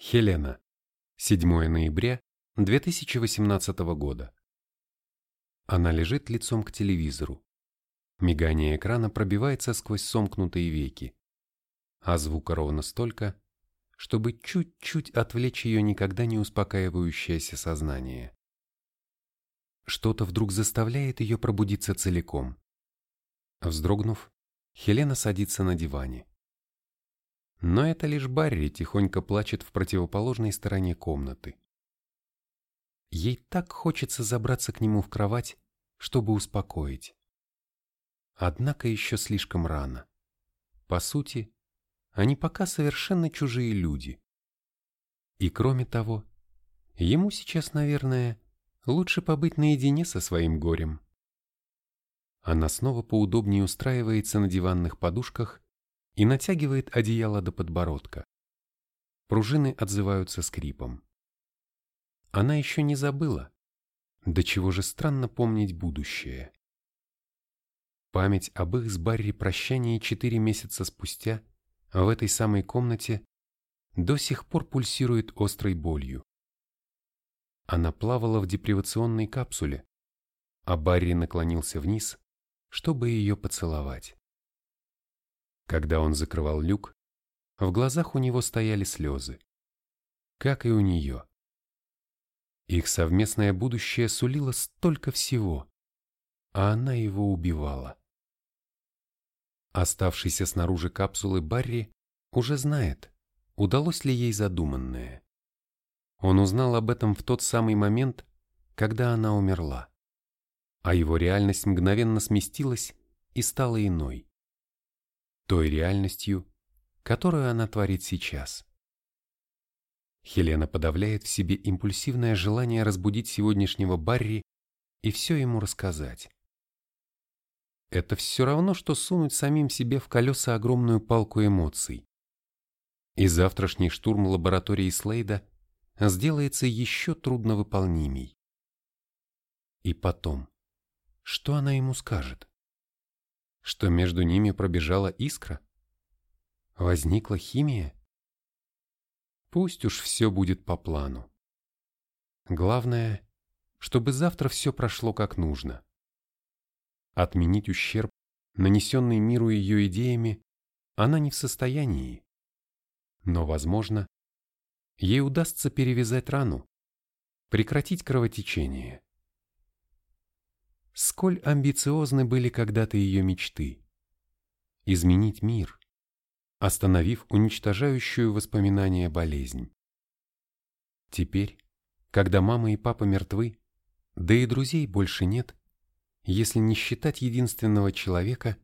Хелена. 7 ноября 2018 года. Она лежит лицом к телевизору. Мигание экрана пробивается сквозь сомкнутые веки, а звука ровно столько, чтобы чуть-чуть отвлечь ее никогда не успокаивающееся сознание. Что-то вдруг заставляет ее пробудиться целиком. Вздрогнув, Хелена садится на диване. Но это лишь Барри тихонько плачет в противоположной стороне комнаты. Ей так хочется забраться к нему в кровать, чтобы успокоить. Однако еще слишком рано. По сути, они пока совершенно чужие люди. И кроме того, ему сейчас, наверное, лучше побыть наедине со своим горем. Она снова поудобнее устраивается на диванных подушках и натягивает одеяло до подбородка. Пружины отзываются скрипом. Она еще не забыла, до чего же странно помнить будущее. Память об их с Барри прощании четыре месяца спустя в этой самой комнате до сих пор пульсирует острой болью. Она плавала в депривационной капсуле, а Барри наклонился вниз, чтобы ее поцеловать. Когда он закрывал люк, в глазах у него стояли слезы. Как и у нее. Их совместное будущее сулило столько всего, а она его убивала. Оставшийся снаружи капсулы Барри уже знает, удалось ли ей задуманное. Он узнал об этом в тот самый момент, когда она умерла, а его реальность мгновенно сместилась и стала иной той реальностью, которую она творит сейчас. Хелена подавляет в себе импульсивное желание разбудить сегодняшнего Барри и все ему рассказать. Это все равно, что сунуть самим себе в колеса огромную палку эмоций. И завтрашний штурм лаборатории Слейда сделается еще трудновыполнимей. И потом, что она ему скажет? Что между ними пробежала искра? Возникла химия? Пусть уж все будет по плану. Главное, чтобы завтра все прошло как нужно. Отменить ущерб, нанесенный миру ее идеями, она не в состоянии. Но, возможно, ей удастся перевязать рану, прекратить кровотечение. Сколь амбициозны были когда-то ее мечты. Изменить мир, остановив уничтожающую воспоминания болезнь. Теперь, когда мама и папа мертвы, да и друзей больше нет, если не считать единственного человека,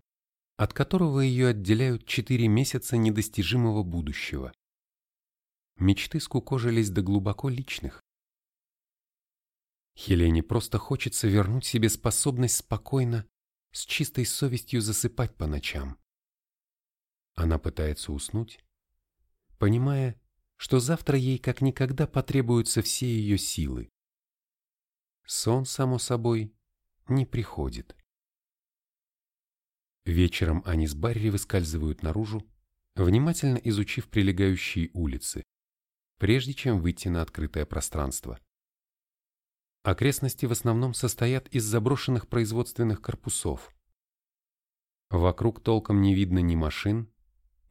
от которого ее отделяют четыре месяца недостижимого будущего. Мечты скукожились до глубоко личных, Хелене просто хочется вернуть себе способность спокойно, с чистой совестью засыпать по ночам. Она пытается уснуть, понимая, что завтра ей как никогда потребуются все ее силы. Сон, само собой, не приходит. Вечером они с Барри выскальзывают наружу, внимательно изучив прилегающие улицы, прежде чем выйти на открытое пространство. Окрестности в основном состоят из заброшенных производственных корпусов. Вокруг толком не видно ни машин,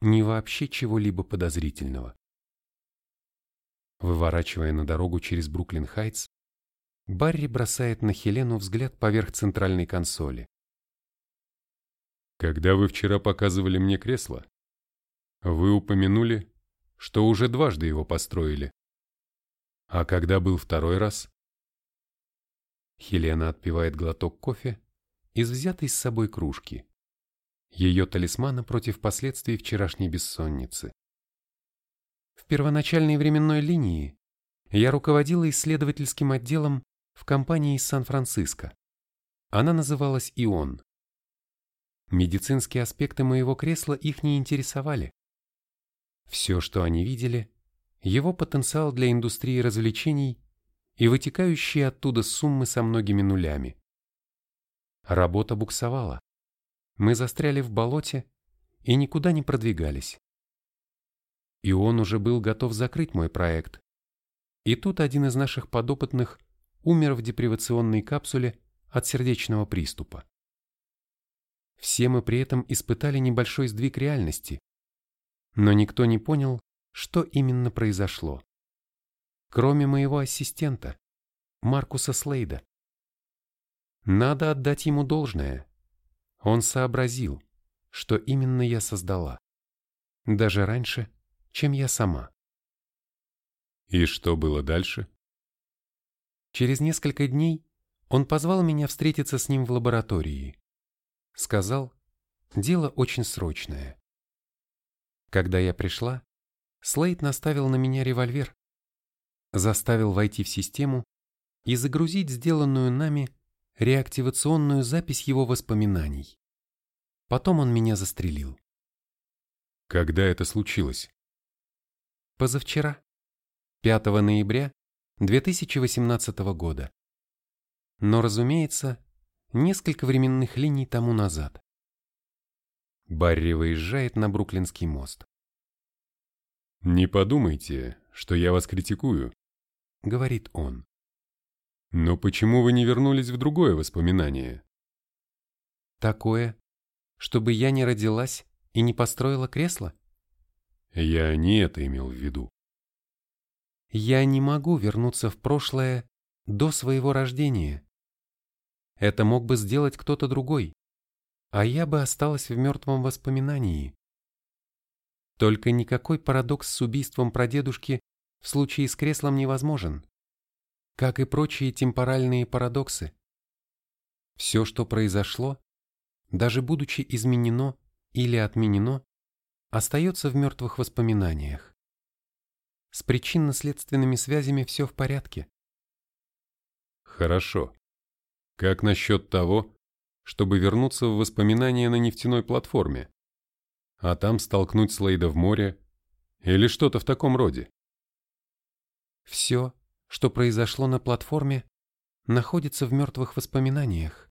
ни вообще чего-либо подозрительного. Выворачивая на дорогу через Бруклин-Хайтс, Барри бросает на Хелену взгляд поверх центральной консоли. «Когда вы вчера показывали мне кресло, вы упомянули, что уже дважды его построили. А когда был второй раз, Хелена отпивает глоток кофе из взятой с собой кружки. Ее талисмана против последствий вчерашней бессонницы. В первоначальной временной линии я руководила исследовательским отделом в компании из Сан-Франциско. Она называлась «Ион». Медицинские аспекты моего кресла их не интересовали. Все, что они видели, его потенциал для индустрии развлечений и вытекающие оттуда суммы со многими нулями. Работа буксовала. Мы застряли в болоте и никуда не продвигались. И он уже был готов закрыть мой проект. И тут один из наших подопытных умер в депривационной капсуле от сердечного приступа. Все мы при этом испытали небольшой сдвиг реальности, но никто не понял, что именно произошло. Кроме моего ассистента, Маркуса Слейда. Надо отдать ему должное. Он сообразил, что именно я создала. Даже раньше, чем я сама. И что было дальше? Через несколько дней он позвал меня встретиться с ним в лаборатории. Сказал, дело очень срочное. Когда я пришла, Слейд наставил на меня револьвер, заставил войти в систему и загрузить сделанную нами реактивационную запись его воспоминаний. Потом он меня застрелил. Когда это случилось? Позавчера, 5 ноября 2018 года. Но, разумеется, несколько временных линий тому назад. Барри выезжает на Бруклинский мост. «Не подумайте, что я вас критикую», — говорит он. «Но почему вы не вернулись в другое воспоминание?» «Такое, чтобы я не родилась и не построила кресло?» «Я не это имел в виду. Я не могу вернуться в прошлое до своего рождения. Это мог бы сделать кто-то другой, а я бы осталась в мертвом воспоминании. Только никакой парадокс с убийством прадедушки в случае с креслом невозможен, как и прочие темпоральные парадоксы. Все, что произошло, даже будучи изменено или отменено, остается в мертвых воспоминаниях. С причинно-следственными связями все в порядке. Хорошо. Как насчет того, чтобы вернуться в воспоминания на нефтяной платформе? А там столкнуть Слейда в море? Или что-то в таком роде? Все, что произошло на платформе, находится в мертвых воспоминаниях.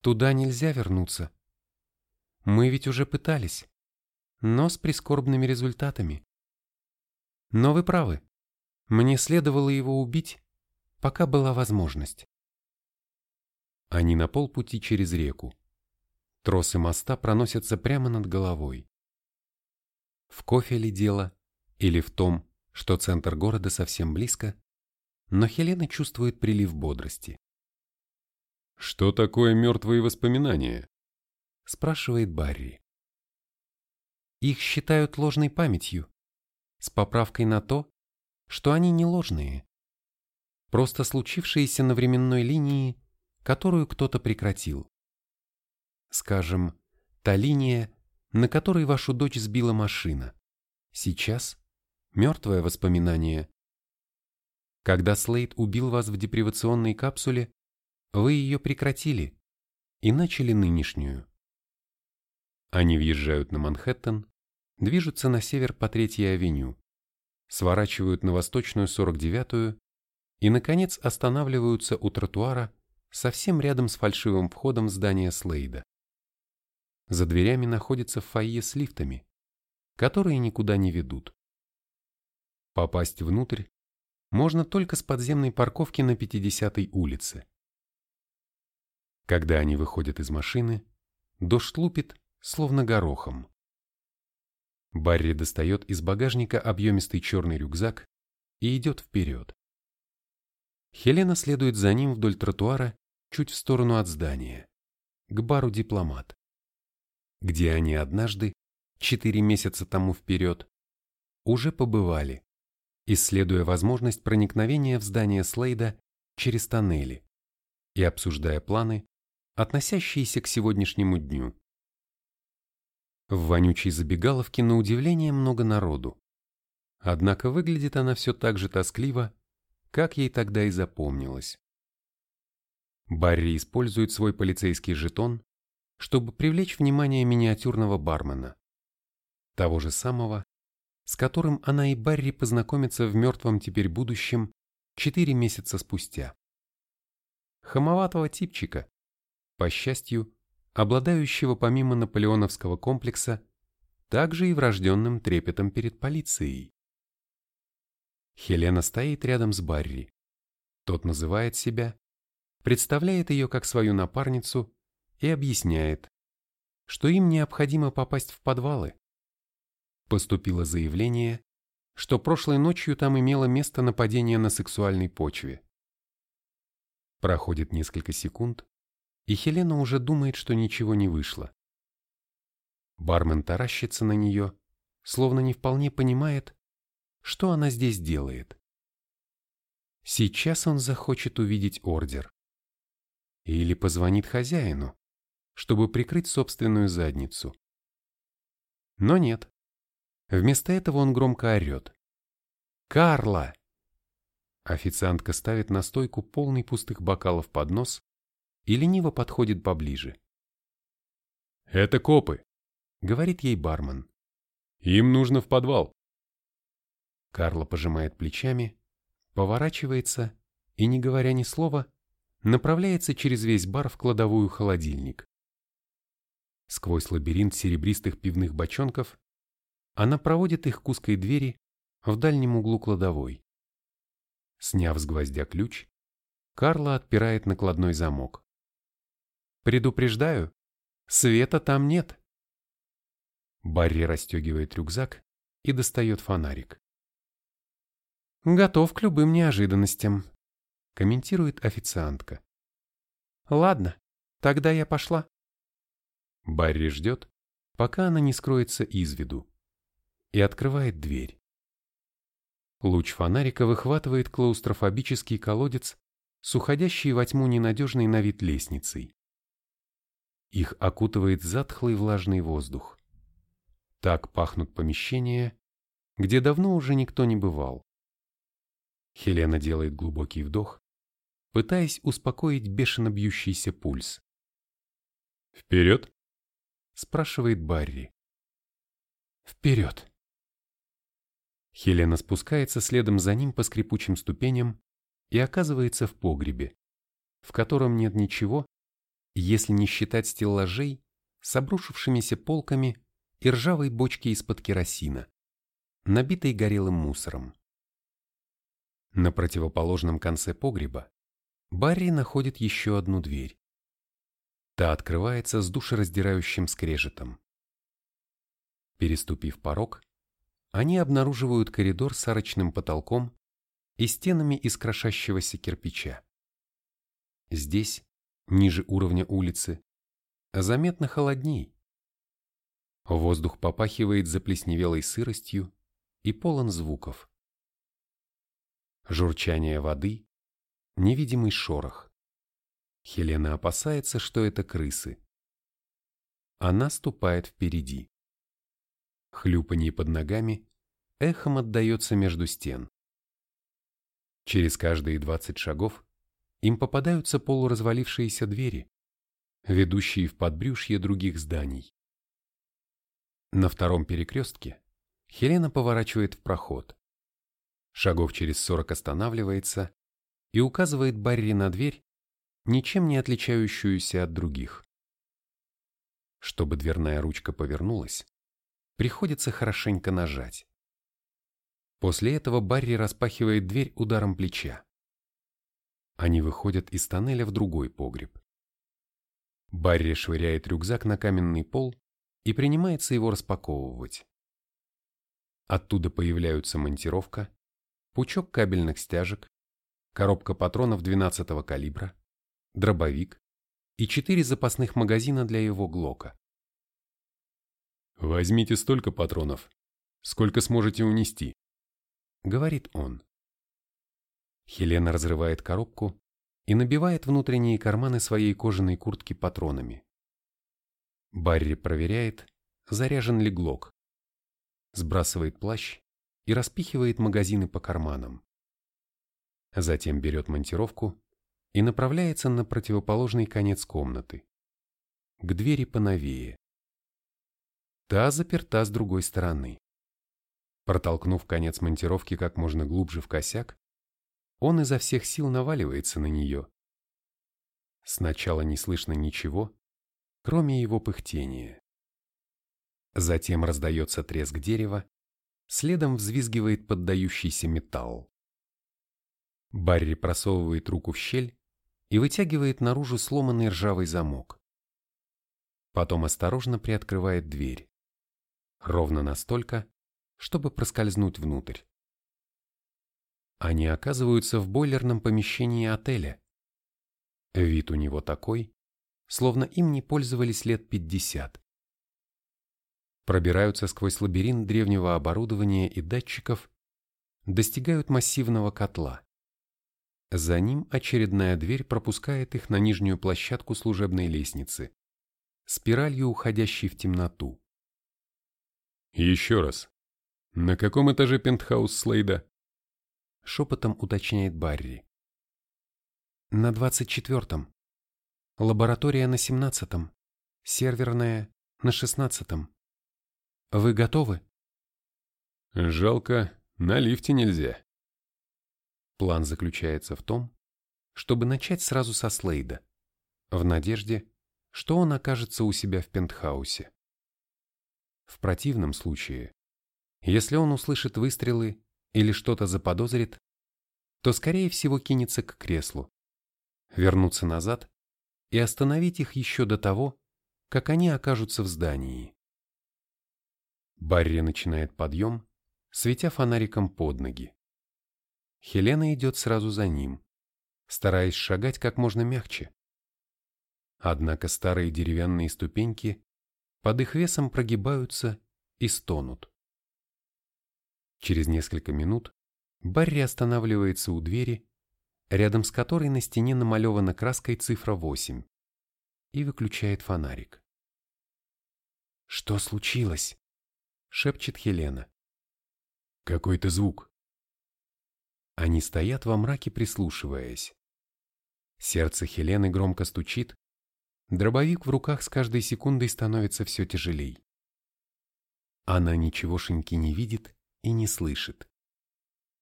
Туда нельзя вернуться. Мы ведь уже пытались, но с прискорбными результатами. Но вы правы. Мне следовало его убить, пока была возможность. Они на полпути через реку. Тросы моста проносятся прямо над головой. В кофе ли дело, или в том, что центр города совсем близко, но Хелена чувствует прилив бодрости. «Что такое мертвые воспоминания?» – спрашивает Барри. Их считают ложной памятью, с поправкой на то, что они не ложные, просто случившиеся на временной линии, которую кто-то прекратил. Скажем, та линия, на которой вашу дочь сбила машина, сейчас мертвое воспоминание. Когда Слейд убил вас в депривационной капсуле, вы ее прекратили и начали нынешнюю. Они въезжают на Манхэттен, движутся на север по Третьей авеню, сворачивают на восточную 49-ю и, наконец, останавливаются у тротуара совсем рядом с фальшивым входом в здание Слейда. За дверями находится фойе с лифтами, которые никуда не ведут. Попасть внутрь можно только с подземной парковки на 50-й улице. Когда они выходят из машины, дождь лупит, словно горохом. Барри достает из багажника объемистый черный рюкзак и идет вперед. Хелена следует за ним вдоль тротуара чуть в сторону от здания, к бару «Дипломат», где они однажды, четыре месяца тому вперед, уже побывали, исследуя возможность проникновения в здание Слейда через тоннели и обсуждая планы, относящиеся к сегодняшнему дню. В вонючей забегаловке на удивление много народу. Однако выглядит она все так же тоскливо, как ей тогда и запомнилось. Барри использует свой полицейский жетон, чтобы привлечь внимание миниатюрного бармена. Того же самого, с которым она и Барри познакомятся в мертвом теперь будущем четыре месяца спустя. Хамоватого типчика, по счастью, обладающего помимо наполеоновского комплекса также и врожденным трепетом перед полицией. Хелена стоит рядом с Барри. Тот называет себя, представляет ее как свою напарницу и объясняет, что им необходимо попасть в подвалы. Поступило заявление, что прошлой ночью там имело место нападение на сексуальной почве. Проходит несколько секунд, и Хелена уже думает, что ничего не вышло. Бармен таращится на нее, словно не вполне понимает, что она здесь делает. Сейчас он захочет увидеть ордер. Или позвонит хозяину, чтобы прикрыть собственную задницу. Но нет. Вместо этого он громко орет. «Карла!» Официантка ставит на стойку полный пустых бокалов под нос и лениво подходит поближе. «Это копы», — говорит ей бармен. «Им нужно в подвал». Карла пожимает плечами, поворачивается и, не говоря ни слова, направляется через весь бар в кладовую холодильник. Сквозь лабиринт серебристых пивных бочонков она проводит их к узкой двери в дальнем углу кладовой. Сняв с гвоздя ключ, Карла отпирает накладной замок. «Предупреждаю, света там нет!» Барри расстегивает рюкзак и достает фонарик. «Готов к любым неожиданностям», — комментирует официантка. «Ладно, тогда я пошла». Барри ждет, пока она не скроется из виду, и открывает дверь. Луч фонарика выхватывает клаустрофобический колодец с уходящей во тьму ненадежной на вид лестницей. Их окутывает затхлый влажный воздух. Так пахнут помещения, где давно уже никто не бывал. Хелена делает глубокий вдох, пытаясь успокоить бешено бьющийся пульс. «Вперед?» – спрашивает Барри. «Вперед!» Хелена спускается следом за ним по скрипучим ступеням и оказывается в погребе, в котором нет ничего, если не считать стеллажей с обрушившимися полками и ржавой бочки из-под керосина, набитой горелым мусором. На противоположном конце погреба Барри находит еще одну дверь. Та открывается с душераздирающим скрежетом. Переступив порог, они обнаруживают коридор с арочным потолком и стенами из крошащегося кирпича. Здесь, ниже уровня улицы, заметно холодней. Воздух попахивает заплесневелой сыростью и полон звуков журчание воды, невидимый шорох. Хелена опасается, что это крысы. Она ступает впереди. Хлюпанье под ногами эхом отдается между стен. Через каждые двадцать шагов им попадаются полуразвалившиеся двери, ведущие в подбрюшье других зданий. На втором перекрестке Хелена поворачивает в проход шагов через сорок останавливается и указывает Барри на дверь, ничем не отличающуюся от других. Чтобы дверная ручка повернулась, приходится хорошенько нажать. После этого Барри распахивает дверь ударом плеча. Они выходят из тоннеля в другой погреб. Барри швыряет рюкзак на каменный пол и принимается его распаковывать. Оттуда появляются монтировка, пучок кабельных стяжек, коробка патронов 12-го калибра, дробовик и четыре запасных магазина для его глока. «Возьмите столько патронов, сколько сможете унести», — говорит он. Хелена разрывает коробку и набивает внутренние карманы своей кожаной куртки патронами. Барри проверяет, заряжен ли глок. Сбрасывает плащ и распихивает магазины по карманам. Затем берет монтировку и направляется на противоположный конец комнаты, к двери поновее. Та заперта с другой стороны. Протолкнув конец монтировки как можно глубже в косяк, он изо всех сил наваливается на нее. Сначала не слышно ничего, кроме его пыхтения. Затем раздается треск дерева, следом взвизгивает поддающийся металл. Барри просовывает руку в щель и вытягивает наружу сломанный ржавый замок. Потом осторожно приоткрывает дверь. Ровно настолько, чтобы проскользнуть внутрь. Они оказываются в бойлерном помещении отеля. Вид у него такой, словно им не пользовались лет пятьдесят. Пробираются сквозь лабиринт древнего оборудования и датчиков, достигают массивного котла. За ним очередная дверь пропускает их на нижнюю площадку служебной лестницы, спиралью уходящей в темноту. Еще раз. На каком этаже пентхаус Слейда? Шепотом уточняет Барри. На двадцать четвертом. Лаборатория на семнадцатом. Серверная на шестнадцатом. Вы готовы? Жалко, на лифте нельзя. План заключается в том, чтобы начать сразу со Слейда, в надежде, что он окажется у себя в пентхаусе. В противном случае, если он услышит выстрелы или что-то заподозрит, то скорее всего кинется к креслу, вернуться назад и остановить их еще до того, как они окажутся в здании. Барри начинает подъем, светя фонариком под ноги. Хелена идет сразу за ним, стараясь шагать как можно мягче. Однако старые деревянные ступеньки под их весом прогибаются и стонут. Через несколько минут Барри останавливается у двери, рядом с которой на стене намалевана краской цифра 8, и выключает фонарик. «Что случилось?» — шепчет Хелена. «Какой-то звук», они стоят во мраке, прислушиваясь. Сердце Хелены громко стучит, дробовик в руках с каждой секундой становится все тяжелей. Она ничегошеньки не видит и не слышит,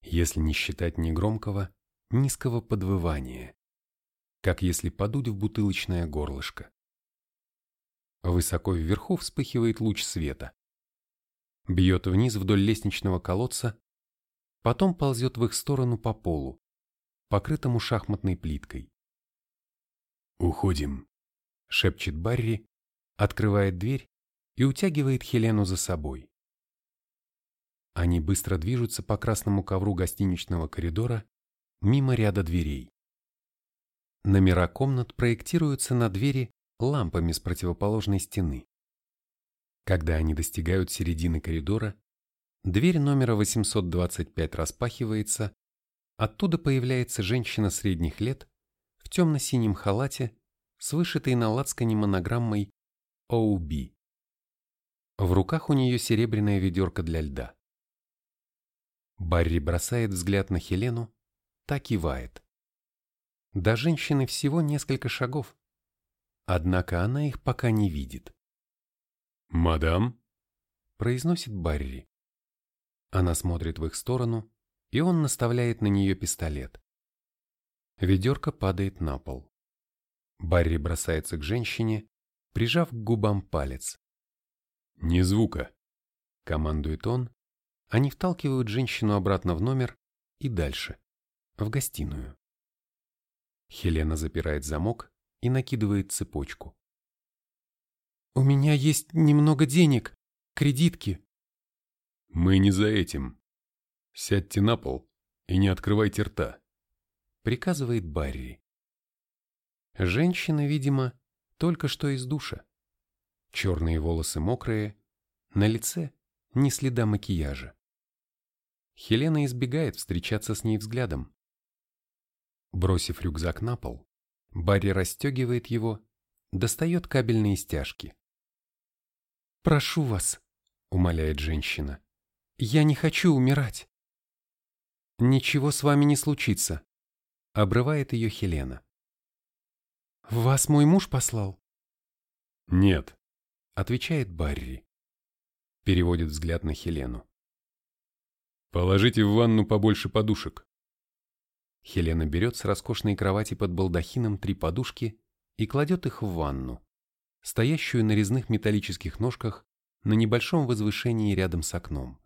если не считать негромкого, низкого подвывания, как если подуть в бутылочное горлышко. Высоко вверху вспыхивает луч света. Бьет вниз вдоль лестничного колодца потом ползет в их сторону по полу, покрытому шахматной плиткой. «Уходим», — шепчет Барри, открывает дверь и утягивает Хелену за собой. Они быстро движутся по красному ковру гостиничного коридора мимо ряда дверей. Номера комнат проектируются на двери лампами с противоположной стены. Когда они достигают середины коридора, Дверь номера 825 распахивается, оттуда появляется женщина средних лет в темно-синем халате с вышитой на лацкане монограммой OB. В руках у нее серебряная ведерко для льда. Барри бросает взгляд на Хелену, так кивает. До женщины всего несколько шагов, однако она их пока не видит. «Мадам?» – произносит Барри. Она смотрит в их сторону, и он наставляет на нее пистолет. Ведерко падает на пол. Барри бросается к женщине, прижав к губам палец. «Ни звука», — командует он. Они вталкивают женщину обратно в номер и дальше, в гостиную. Хелена запирает замок и накидывает цепочку. «У меня есть немного денег, кредитки», мы не за этим. Сядьте на пол и не открывайте рта. Приказывает Барри. Женщина, видимо, только что из душа. Черные волосы мокрые, на лице ни следа макияжа. Хелена избегает встречаться с ней взглядом. Бросив рюкзак на пол, Барри расстегивает его, достает кабельные стяжки. «Прошу вас», — умоляет женщина, я не хочу умирать. Ничего с вами не случится, обрывает ее Хелена. Вас мой муж послал? Нет, отвечает Барри. Переводит взгляд на Хелену. Положите в ванну побольше подушек. Хелена берет с роскошной кровати под балдахином три подушки и кладет их в ванну, стоящую на резных металлических ножках на небольшом возвышении рядом с окном.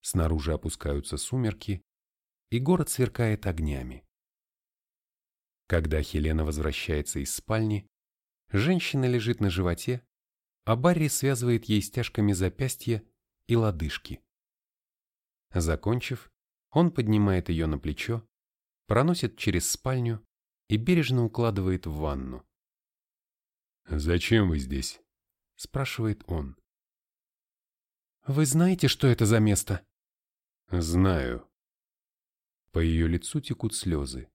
Снаружи опускаются сумерки, и город сверкает огнями. Когда Хелена возвращается из спальни, женщина лежит на животе, а Барри связывает ей стяжками запястья и лодыжки. Закончив, он поднимает ее на плечо, проносит через спальню и бережно укладывает в ванну. «Зачем вы здесь?» – спрашивает он. «Вы знаете, что это за место?» «Знаю». По ее лицу текут слезы.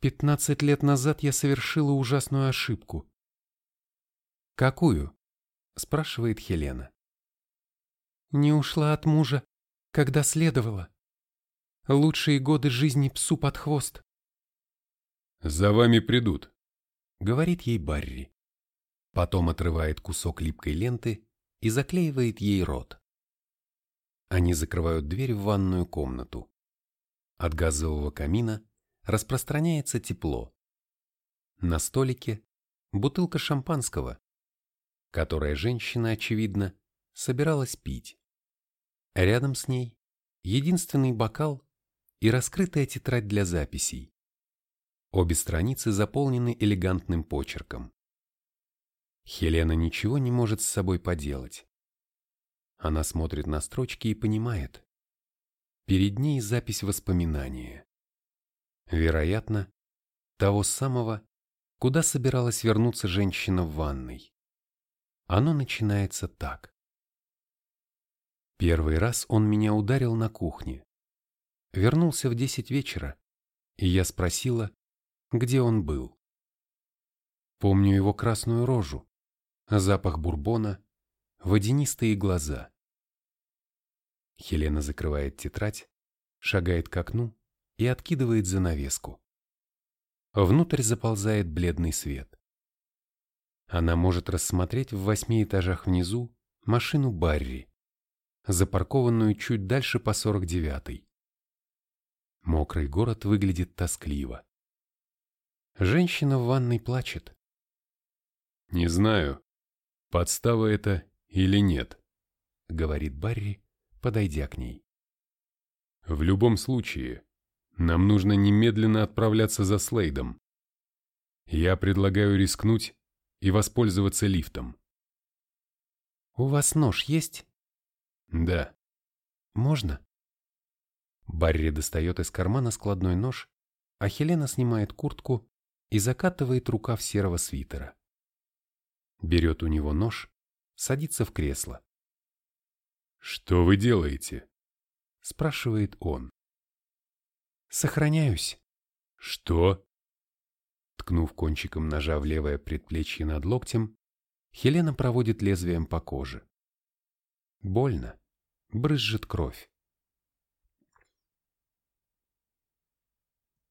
«Пятнадцать лет назад я совершила ужасную ошибку». «Какую?» – спрашивает Хелена. «Не ушла от мужа, когда следовало. Лучшие годы жизни псу под хвост». «За вами придут», — говорит ей Барри. Потом отрывает кусок липкой ленты и заклеивает ей рот. Они закрывают дверь в ванную комнату. От газового камина распространяется тепло. На столике бутылка шампанского, которое женщина, очевидно, собиралась пить. Рядом с ней единственный бокал и раскрытая тетрадь для записей. Обе страницы заполнены элегантным почерком. Хелена ничего не может с собой поделать. Она смотрит на строчки и понимает. Перед ней запись воспоминания. Вероятно, того самого, куда собиралась вернуться женщина в ванной. Оно начинается так. Первый раз он меня ударил на кухне. Вернулся в десять вечера, и я спросила, где он был. Помню его красную рожу, запах бурбона, водянистые глаза. Хелена закрывает тетрадь, шагает к окну и откидывает занавеску. Внутрь заползает бледный свет. Она может рассмотреть в восьми этажах внизу машину Барри, запаркованную чуть дальше по 49-й. Мокрый город выглядит тоскливо. Женщина в ванной плачет. «Не знаю, подстава это или нет», — говорит Барри, подойдя к ней. «В любом случае, нам нужно немедленно отправляться за Слейдом. Я предлагаю рискнуть и воспользоваться лифтом». «У вас нож есть?» «Да». «Можно?» Барри достает из кармана складной нож, а Хелена снимает куртку и закатывает рукав серого свитера. Берет у него нож, садится в кресло. «Что вы делаете?» – спрашивает он. «Сохраняюсь». «Что?» Ткнув кончиком ножа в левое предплечье над локтем, Хелена проводит лезвием по коже. Больно, брызжет кровь.